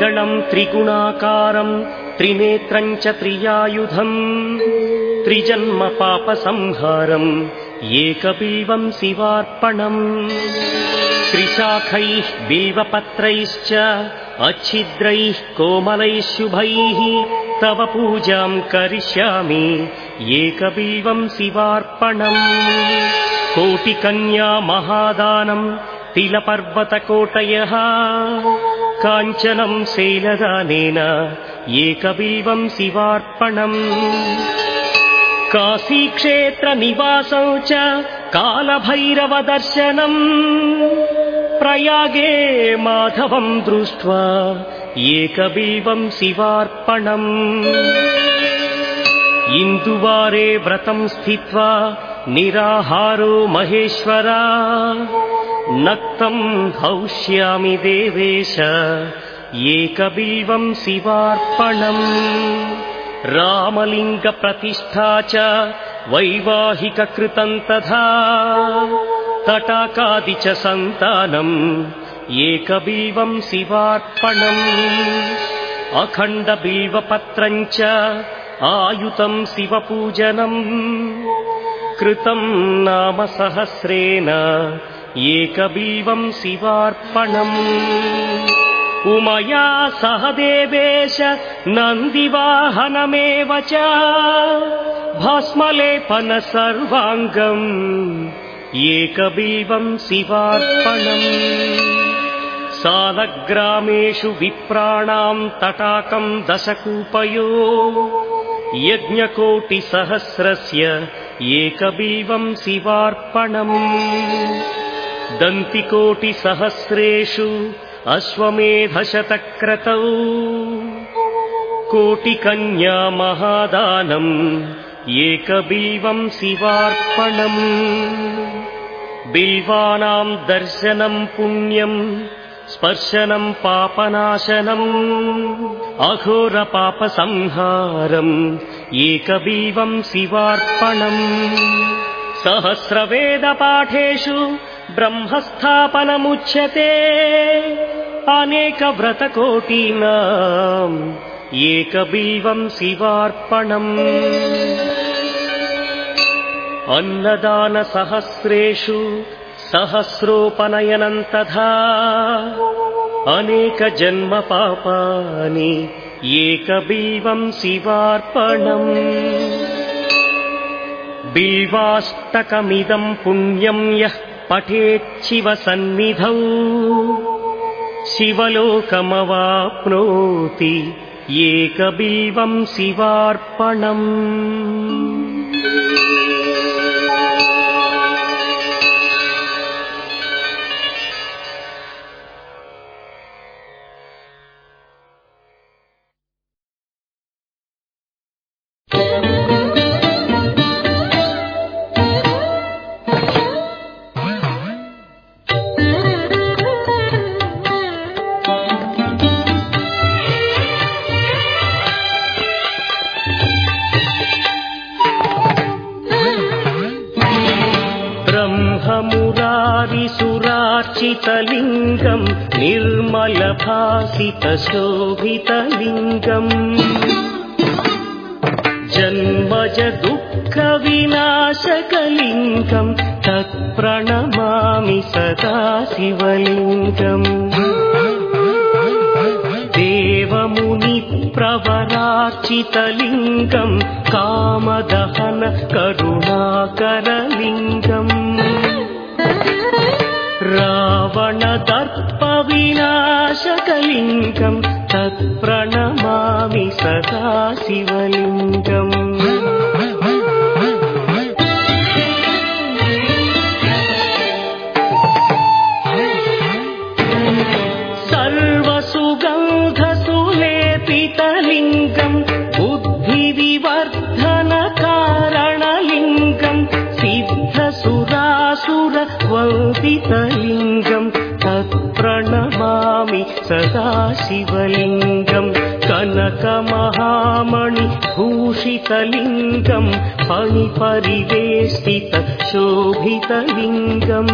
त्रिदलम् त्रिगुणाकारम् त्रिनेत्रम् च त्रियायुधम् त्रिजन्म पापसंहारम् एकबिल्वम् शिवार्पणम् त्रिशाखैः बिल्वपत्रैश्च अच्छिद्रैः कोमलैः शुभैः तव पूजाम् करिष्यामि एकबिल्वम् शिवार्पणम् कोटिकन्या महादानम् तिलपर्वतकोटयः काञ्चनम् शैलदानेन एकबिल्वम् शिवार्पणम् काशीक्षेत्रनिवासौ च कालभैरवदर्शनम् प्रयागे माधवम् दृष्ट्वा एकबिल्वम् शिवार्पणम् इन्दुवारे व्रतम् स्थित्वा निराहारो महेश्वरा नक्तम् हौष्यामि देवेश एकबिल्वम् शिवार्पणम्। रामलिङ्गप्रतिष्ठा च वैवाहिककृतम् तथा। तटाकादि च सन्तानम् एकबिल्वम् शिवार्पणम्। अखण्डबिल्वपत्रम् च आयुतम् शिवपूजनम्। कृतम् नाम सहस्रेण एकबिल्वम् शिवार्पणम्। उमया सह देवेश नन्दिवाहनमेव च। भस्मलेपन सर्वाङ्गम्। एकबिल्वम् शिवार्पणम्। सालग्रामेषु विप्राणाम् तटाकम् दशकूपयो। यज्ञकोटिसहस्रस्य एकबिल्वम् शिवार्पणम् दन्तिकोटिसहस्रेषु अश्वमेधशतक्रतौ। कोटिकन्या महादानम् एकबिल्वम् शिवार्पणम्। बिल्वानाम् दर्शनम् पुण्यम् स्पर्शनम् पापनाशनम् अघोरपापसंहारम् एकबिल्वम् शिवार्पणम्। सहस्रवेदपाठेषु ब्रह्मस्थापनमुच्यते। अनेकव्रतकोटीनाम् एकबिल्वम् शिवार्पणम्। अन्नदानसहस्रेषु सहस्रोपनयनम् तथा अनेकजन्मपापानि एकबिल्वम् शिवार्पणम्। बिल्वाष्टकमिदम् पुण्यम् यः पठेच्छिवसन्निधौ शिवलोकमवाप्नोति एकबिल्वम् शिवार्पणम् ब्रह्ममुरारिसुरार्चितलिङ्गम् निर्मलभासितशोभितलिङ्गम्। जन्मज दुःखविनाशकलिङ्गम् तत्प्रणमामि सदा शिवलिङ्गम् देवमुनिप्रवरार्चितलिङ्गम् कामदहन करुणाकरलिङ्गम् रावणदर्पविनाशकलिङ्गम् तत्प्रणमामि सदा शिवलिङ्गम् सदा शिवलिङ्गम् कनकमहामणिभूषितलिङ्गम् फणिपरिवेष्टित शोभितलिङ्गम्।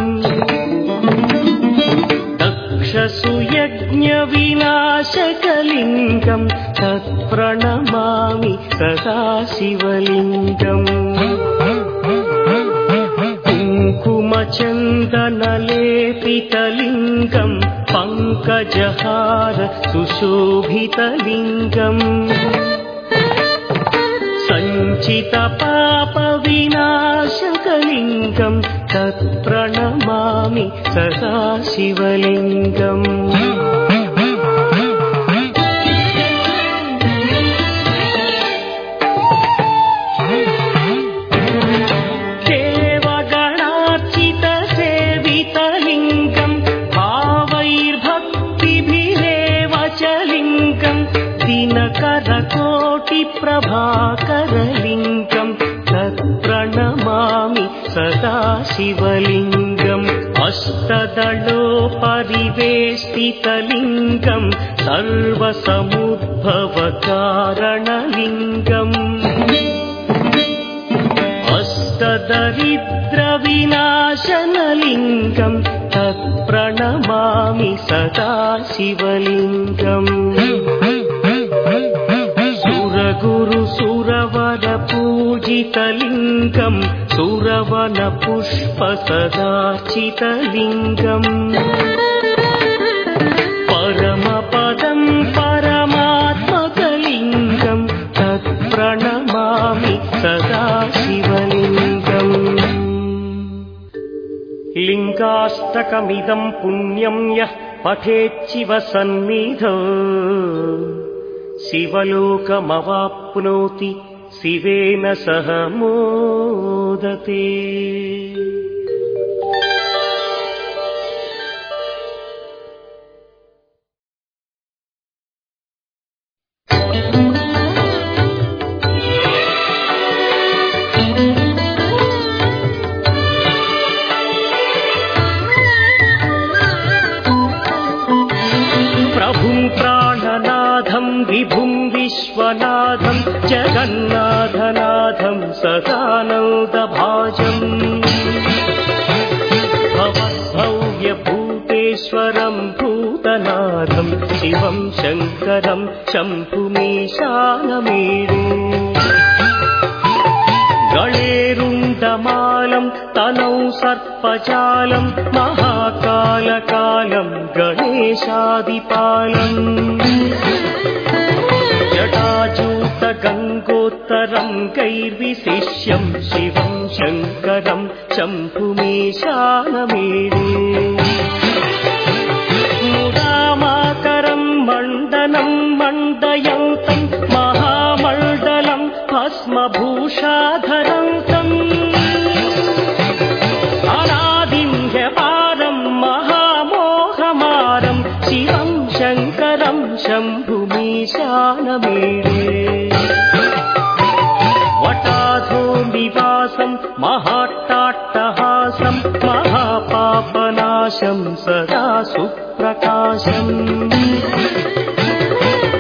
यक्षसुयज्ञविनाशकलिङ्गम् तत्प्रणमामि सदा शिवलिङ्गम्। कुङ्कुमचन्दनलेपितलिङ्गम् पङ्कजहार सुशोभितलिङ्गम्। सञ्चितपापविनाशकलिङ्गम् तत्प्रणमामि सदा शिवलिङ्गम् शिवलिङ्गम् अष्टदलोपरिवेष्टितलिङ्गम् सर्वसमुद्भवकारणलिङ्गम् अष्टदरिद्रविनाशनलिङ्गम् तत्प्रणमामि सदा शिवलिङ्गम् सुरगुरु सुरवर पूजितलिङ्गम् सुरवन पुष्प सदाचितलिङ्गम् परमपदम् परमात्मकलिङ्गम् तत्प्रणमामि सदा शिवलिङ्गम् लिङ्गाष्टकमिदम् पुण्यम् यः पठेच्छिव सन्निधौ। शिवलोकमवाप्नोति शिवेन सह मोदते सदानन्दभाजम्। भवद्भव्यभूतेश्वरम् भूतनाथम् शिवम् शङ्करम् शम्भुमीशानमेरे। गणेरुण्डमालम् तनौ सर्पजालम् महाकालकालम् गणेशादिपालम् जटाजूतगङ्गोत्तरम् कैर्विशिष्यम् शिवम् शङ्करम् शम्भुमीशानमेरे मुदामाकरम् मण्डनम् मण्डयन्तम् महामण्डलम् भस्मभूषाधरन्तम् वटाधो निवासम् महाट्टाट्टहासम् महापापनाशम् सदा सुप्रकाशम्।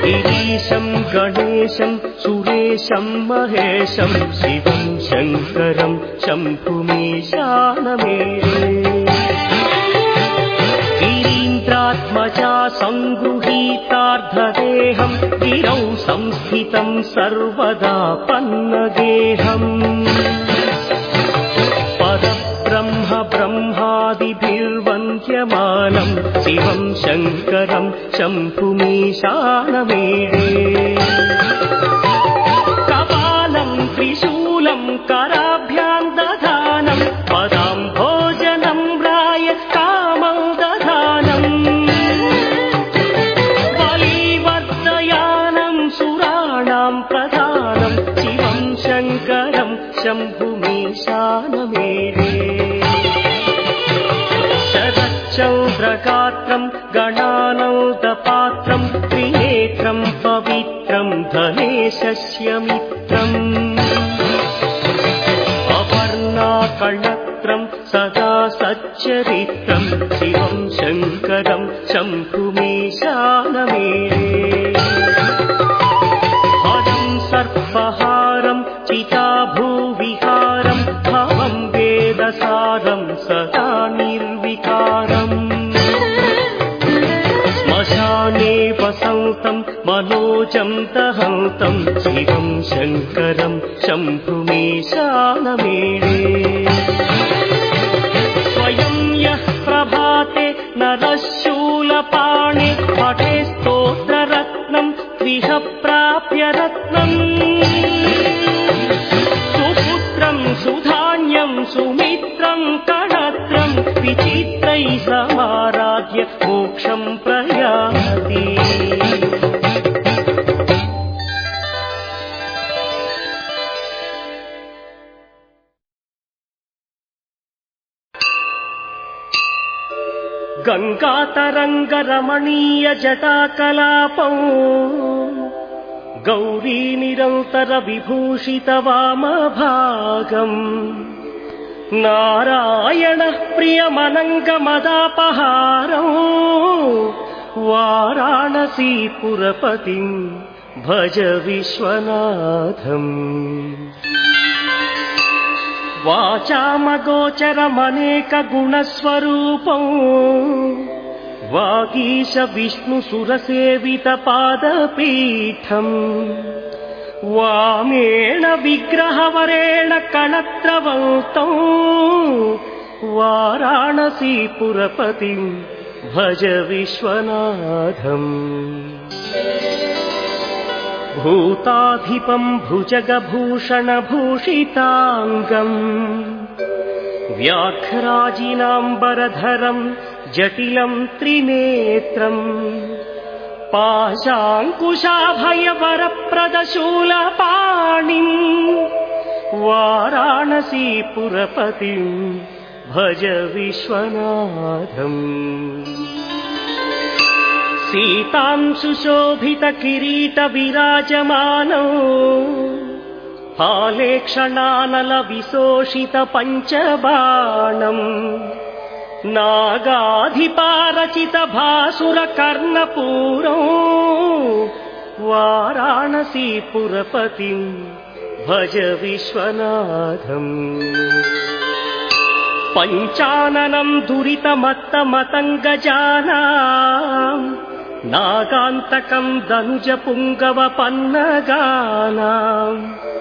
गिरीशम् गणेशम् सुरेशम् महेशम् शिवम् शङ्करम् शम्भुमीशानमेरे सङ्गृहीतार्धदेहम् गिरौ संस्थितम् सर्वदा पन्नगेहम् परब्रह्म ब्रह्मादिभिर्वन्द्यमानम् शिवम् शङ्करम् शम्भुमीशानमेरे हारं चिता भूविकारं हवं वेदसारं सदा निर्विकारम् श्मशाने मशानेपसन्तं मनोचं दहन्तं शिवं शङ्करं शम्पुमेशानमेणे प्रभाते गङ्गातरङ्गरमणीय जटाकलापौ गौरी निरन्तर विभूषित वामभागम् नारायणः प्रियमनङ्गमदापहारौ। वाराणसीपुरपतिम् भज विश्वनाथम्। वाचामगोचरमनेकगुणस्वरूपौ वागीश विष्णुसुरसेवितपादपीठम् वामेण विग्रहवरेण कणत्रवन्तौ वाराणसीपुरपतिम् भज विश्वनाथम्। भूताधिपम् भुजगभूषणभूषिताङ्गम्। व्याघ्राजिनाम्बरधरम् जटिलम् त्रिनेत्रम्। पाशाङ्कुशाभयवरप्रदशूलपाणिम्। वाराणसीपुरपतिम् भज विश्वनाथम्। सीताम् सुशोभित किरीट विराजमानौ हालेक्षणानल विशोषित पञ्चबाणम् नागाधिपारचित भासुर भज विश्वनाथम्। पञ्चाननम् दुरितमत्तमतङ्गजाना नागान्तकम् दनुज पुङ्गवपन्नगानाम्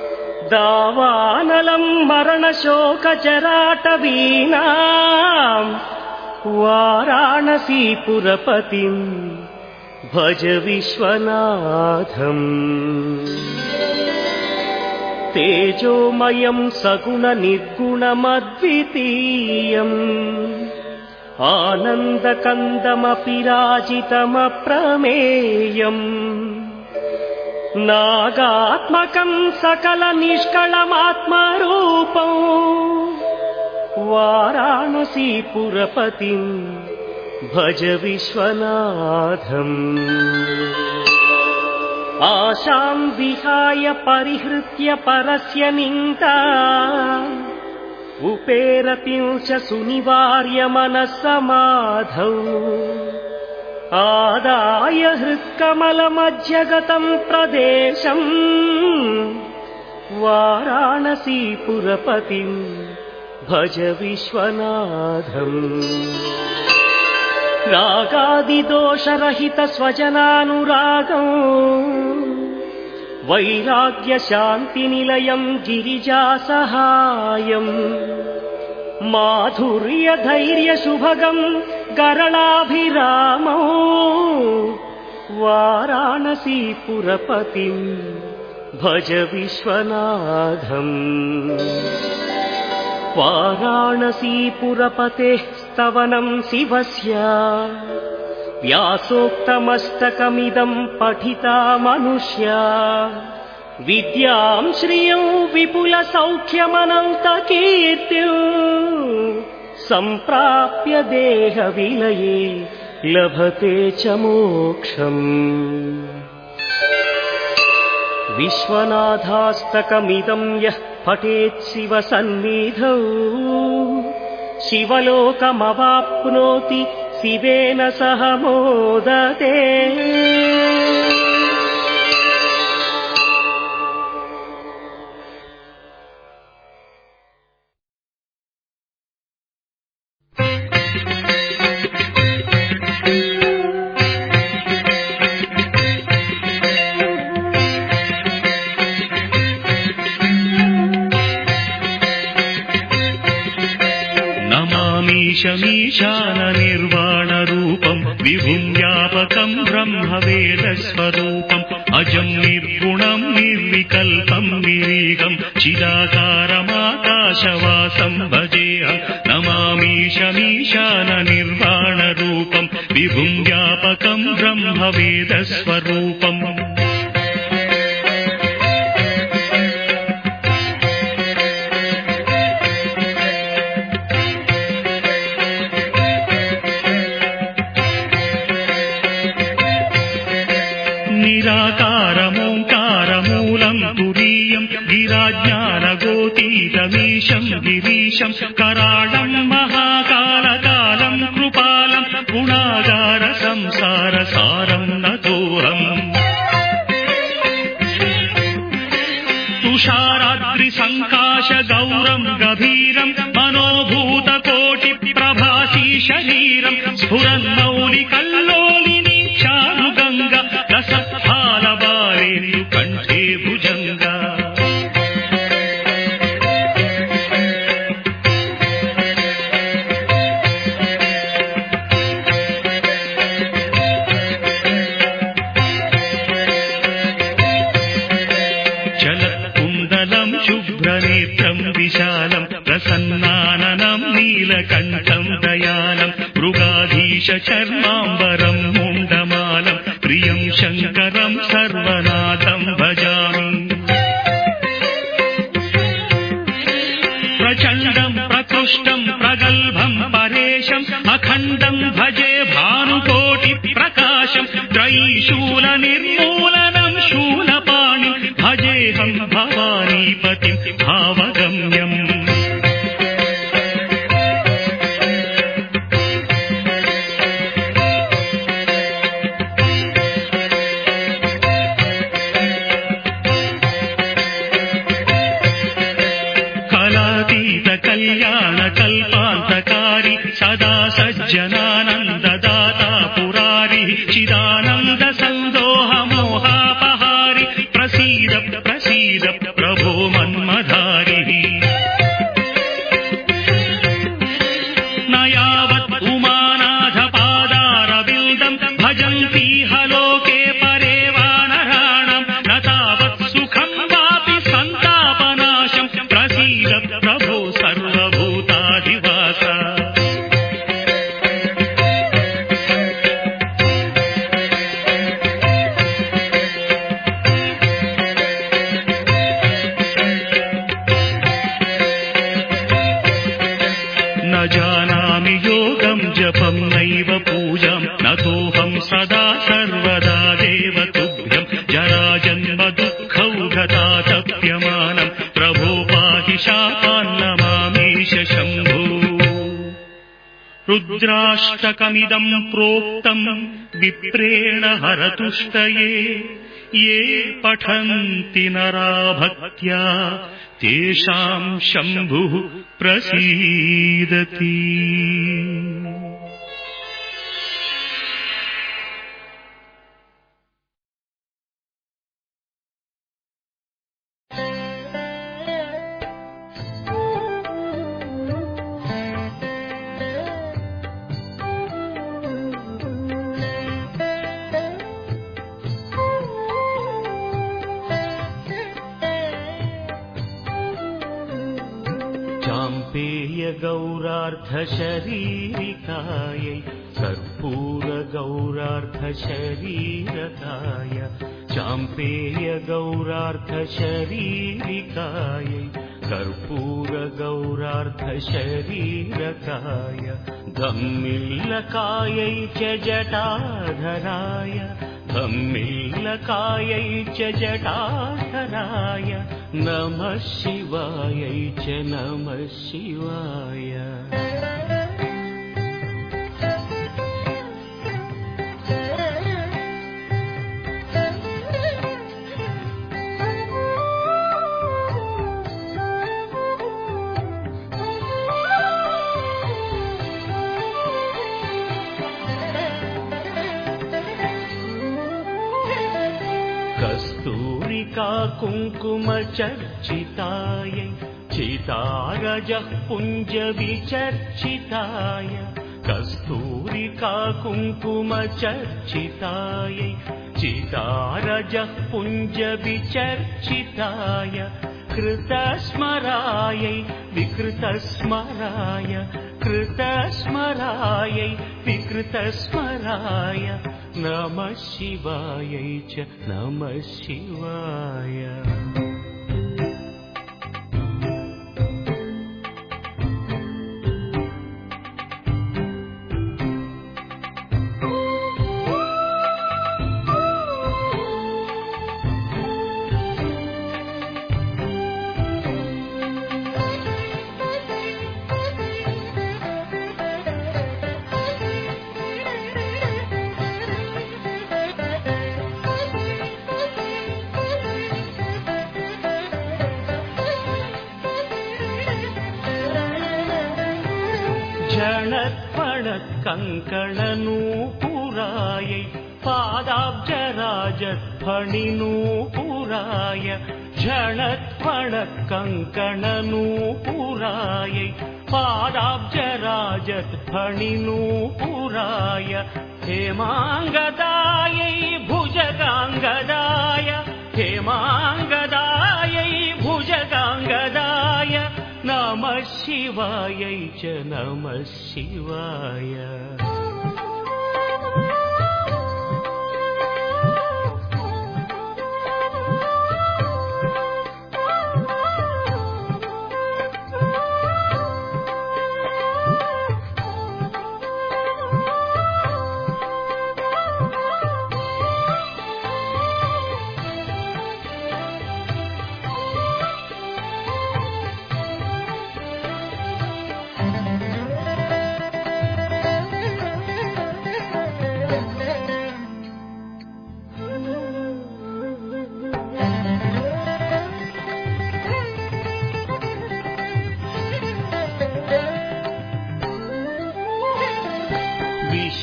दावानलम् मरणशोकजराटवीणाम् वाराणसीपुरपतिम् भज विश्वनाथम् तेजोमयम् सगुणनिर्गुणमद्वितीयम् आनन्दकन्दमपि राजितमप्रमेयम् नागात्मकम् सकलनिष्कळमात्मरूपौ वाराणसीपुरपतिम् भज विश्वनाथम्। आशाम् विहाय परिहृत्य परस्य निन्दा। उपेरतिंश सुनिवार्य मनः समाधौ आदाय हृत्कमलमध्यगतम् प्रदेशम् वाराणसीपुरपतिम् भज विश्वनाथम्। रागादिदोषरहित स्वजनानुरागम् वैराग्यशान्तिनिलयम् गिरिजासहायम्। माधुर्यधैर्यशुभगम् गरलाभिरामौ वाराणसीपुरपतिम् भज विश्वनाथम्। वाराणसीपुरपतेः स्तवनम् शिवस्य। व्यासोक्तमस्तकमिदम् पठिता मनुष्या। विद्याम् श्रियम् विपुलसौख्यमनन्तकीर्तिम् सम्प्राप्य देहविलये लभते च मोक्षम्। विश्वनाथास्तकमिदम् यः पठेत् शिवसन्निधौ शिवलोकमवाप्नोति शिवेन सह मोदते शमीशाननिर्वाणरूपम् विभुम् व्यापकम् ब्रह्मवेदस्वरूपम् अजम् निर्गुणम् निर्विकल्पम् विवेकम् चिदाका मिदम् प्रोक्तम् विप्रेण हरतुष्टये ये पठन्ति नरा भक्त्या तेषाम् शम्भुः प्रसीदति। अर्धशरीरिकायै कर्पूरगौरार्धशरीरकाय चाम्पेयगौरार्धशरीरिकायै कर्पूरगौरार्धशरीरकाय धम्मिल्लकायै च जटाधराय धम्मिल्लकायै च जटाधराय नमः शिवायै च नमः शिवाय। काकुङ्कुम चर्चितायै चितारजः पुञ्जविचर्चिताय कस्तूरिका कस्तूरि चितारजः पुञ्जविचर्चिताय कृतस्मरायै विकृतस्मराय कृतस्मरायै विकृतस्मराय। नमः शिवायै च नमः शिवाय झणत्पणकङ्कणनूपुरायै पादाब्जराजध्वनिनूपुराय झणत्पणकङ्कणनूपुरायै पादाब्जराजध्वनिनूपुराय हेमाङ्गदायै भुजगाङ्गदाय हेमाङ्गदायै शिवायै च नमः शिवाय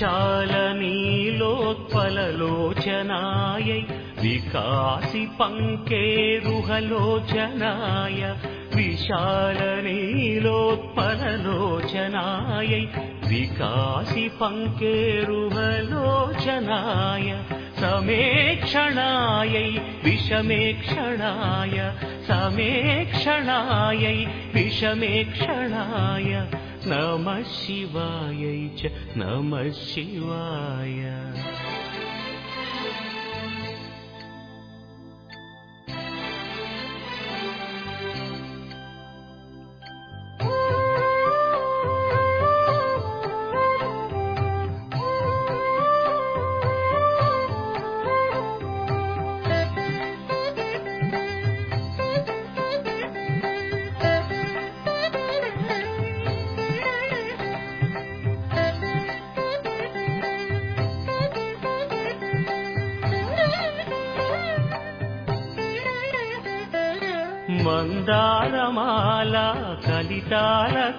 विशालनीलोत्पललोचनायै विकासि पङ्केरुहलोचनाय विशालनीलोत्पललोचनायै विकासि पङ्केरुहलोचनाय समेक्षणायै विषमेक्षणाय समेक्षणायै विषमेक्षणाय नमः शिवायै च नमः शिवाय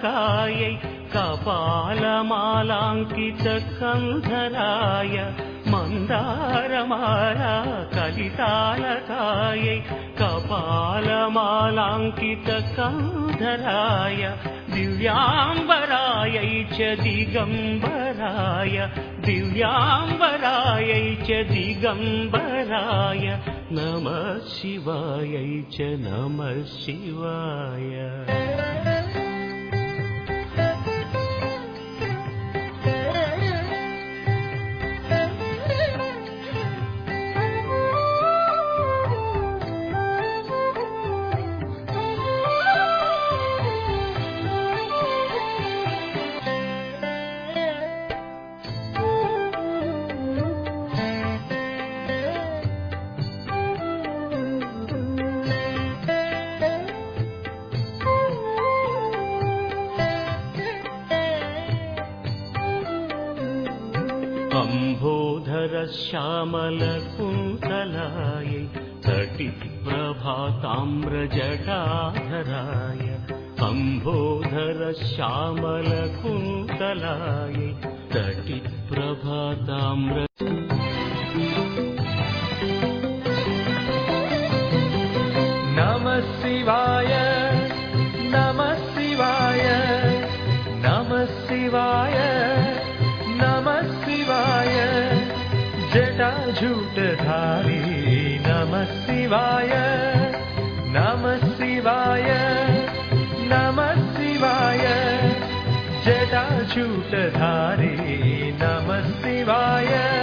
कलितालकायै कपालमालाङ्कितकन्धराय मन्दारमाला कलितालकायै कपालमालाङ्कितकन्धराय दिव्याम्बरायै च दिगम्बराय दिव्याम्बरायै च दिगम्बराय नमः शिवायै च नमः शिवाय अम्भोधरश्यामलकुन्तलायै तटिप्रभाताम्रजटाधराय अम्भोधरश्यामलकुन्तलायै तटिप्रभाताम्र नमः शिवाय जटाजूटधारी नमः शिवाय नमः शिवाय नमः शिवाय। जटाजूटधारी नमः शिवाय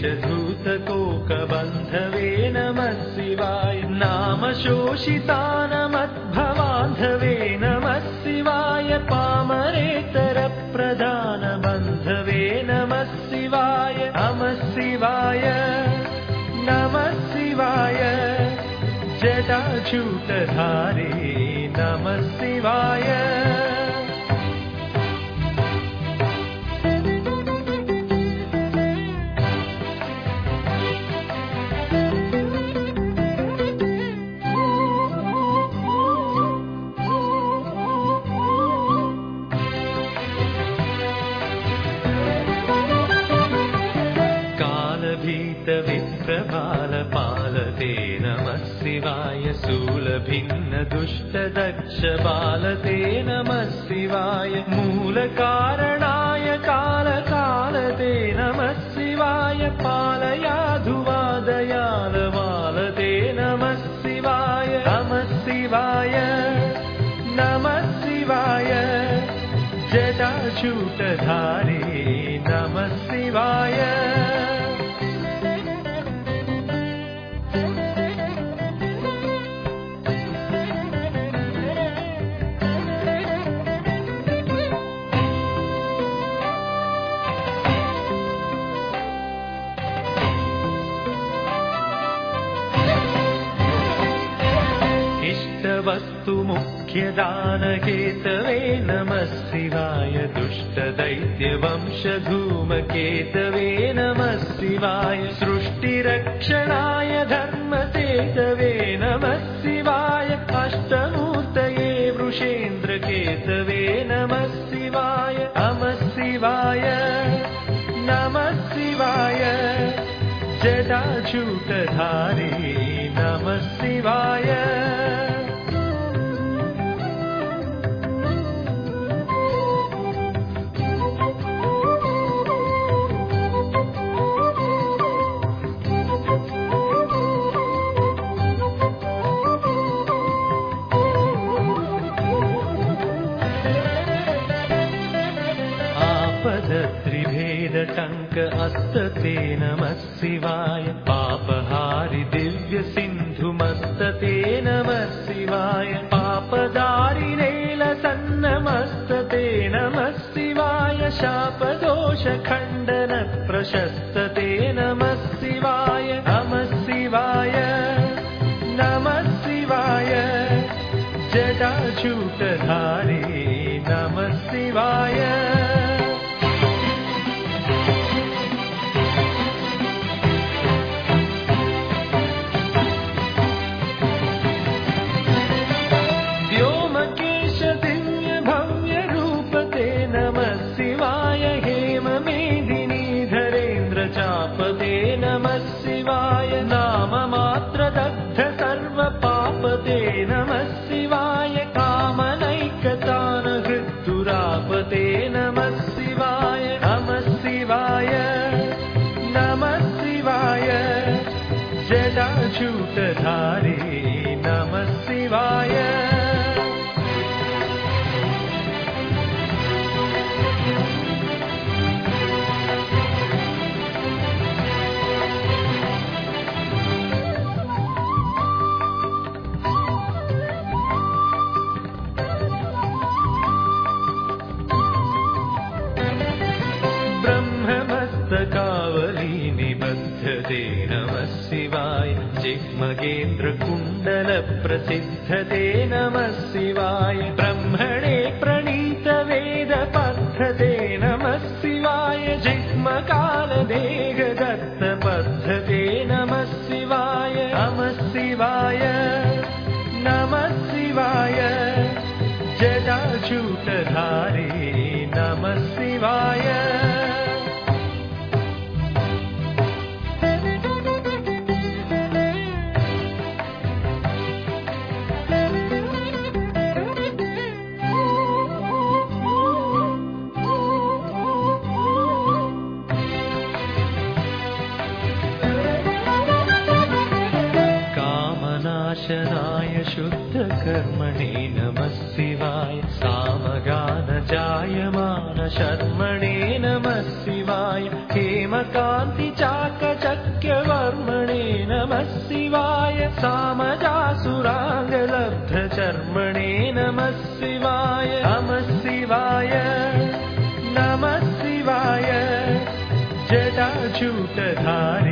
धामलेशधूतकोकबन्धवे नमः शिवाय नाम शोषितानमद्भवान्धवे नमः शिवाय पामरेतरप्रधानबन्धवे नमः शिवाय नमः शिवाय नमः शिवाय जटाजूटधारे नमः शिवाय शूलभिन्नदुष्टदक्षबालते नमः शिवाय मूलकारणाय कालकालते नमः शिवाय पालयाधुवादयालवालते नमः शिवाय नमः शिवाय नमः शिवाय जटाचूटधारे मुख्यदानकेतवे नमः शिवाय दुष्टदैत्यवंशधूमकेतवे नमः शिवाय सृष्टिरक्षणाय धर्मतेतवे नमः शिवाय अष्टमूर्तये वृषेन्द्रकेतवे नमः शिवाय। नमः शिवाय। नमः शिवाय। जटाचूटधारे नमः शिवाय अस्तते नमः शिवाय। पापहारि दिव्यसिन्धुमस्तते नमः शिवाय। शापदोषखण्डन प्रशस्तते नमः जिह्मकालदेहदत्तपद्धते शुद्धकर्मणे नमः शिवाय सामगानजायमान शर्मणे नमः शिवाय हेमकान्तिचाकचक्यवर्मणे नमः शिवाय सामजासुराङ्गलब्धचर्मणे नमः शिवाय नमः शिवाय नमः शिवाय जटाजूटधारी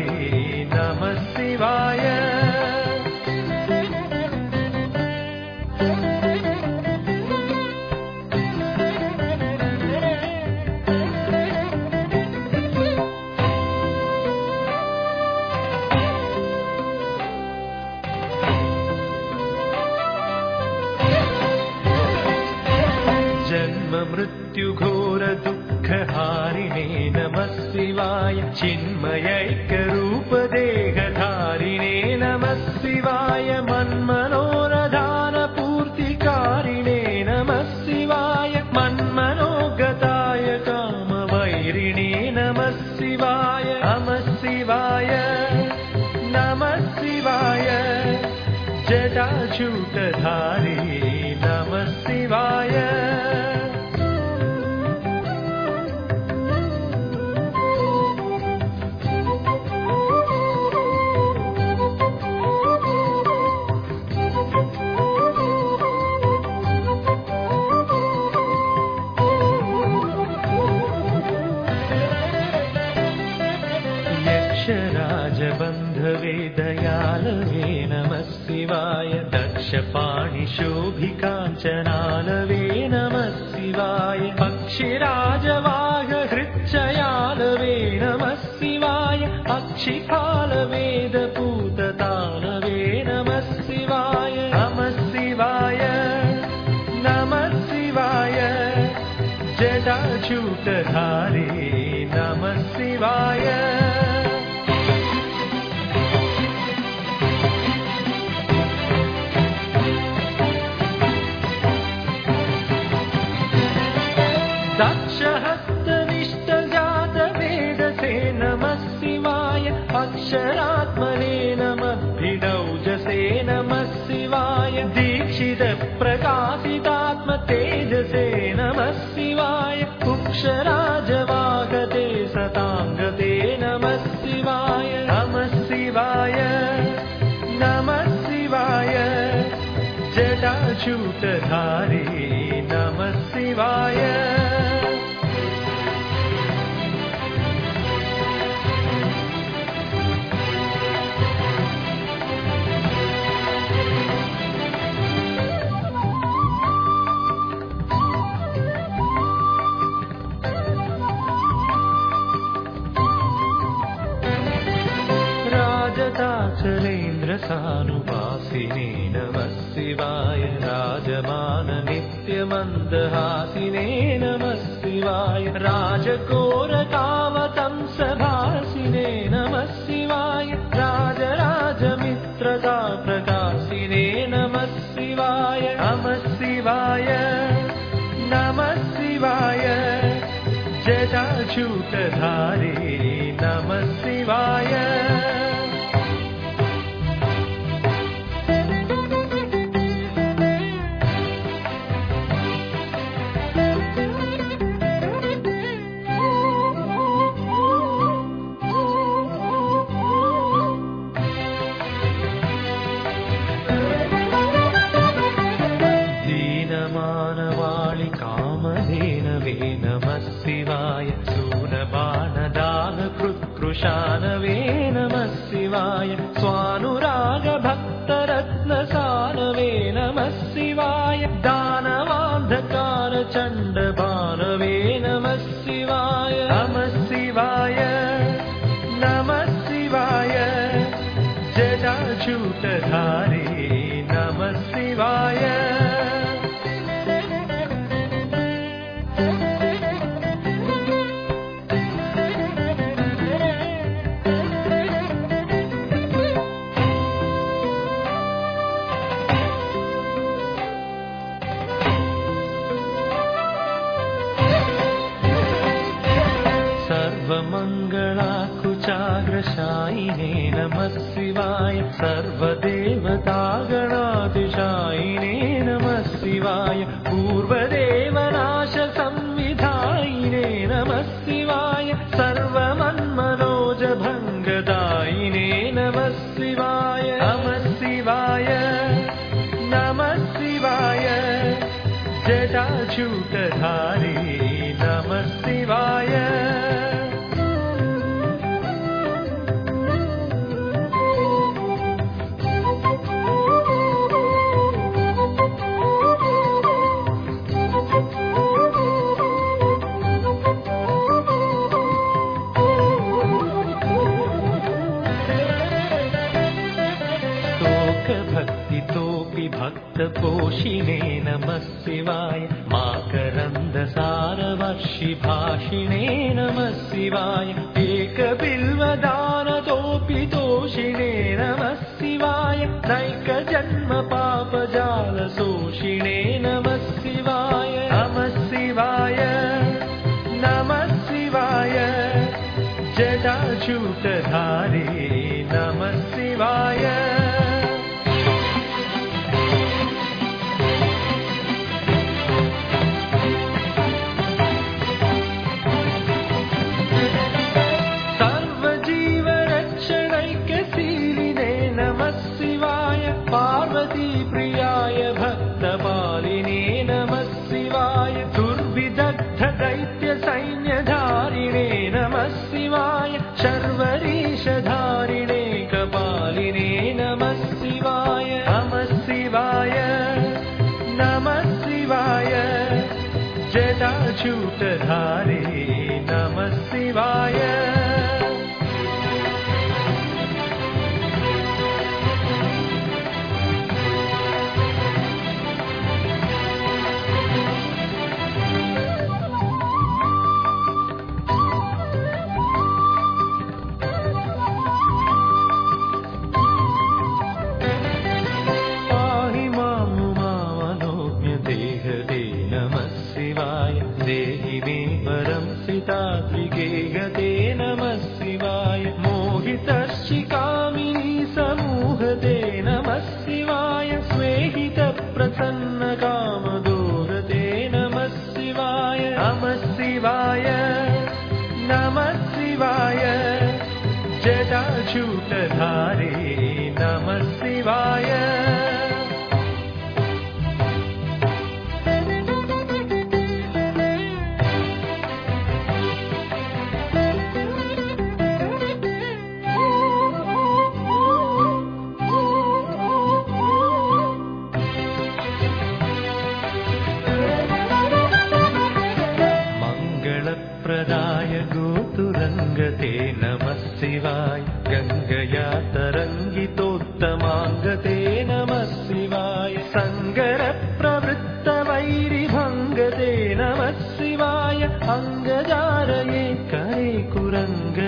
പക്ഷി കാലവേദ പൂ सताङ्गते नमः शिवाय नमः शिवाय नमः शिवाय जटाचूटधारी नमः शिवाय राजताचलेन्द्रसानुवासिने नमः शिवाय राजमाननित्यमन्दहासिने नमः शिवाय राजकोरकावतंसभासिने सूनबाणदानकृत्कृशानवे नमः शिवाय स्वानुरागभक्तरत्नसानवे नमः शिवाय दानवान्धकारचण्डबाणवे नमः शिवाय नमः शिवाय नमः शिवाय जटाचूटधारी नमः शिवाय ोषिणे नमस्ति वाय माकरन्द्रारवर्षिपाषिणे नमस्ति वाय एकपिल्मधानतोऽपि तोषिणे नमस्ति वाय नैकजन्मपापजालतोषिणे नमः शिवाय। नमः शिवाय। नमः शिवाय। जाशूतधारे धारी नमः शिवाय। ते नमः शिवाय। सङ्गरप्रवृत्तवैरिभङ्गते नमः शिवाय। अङ्गजारये करे कुरङ्ग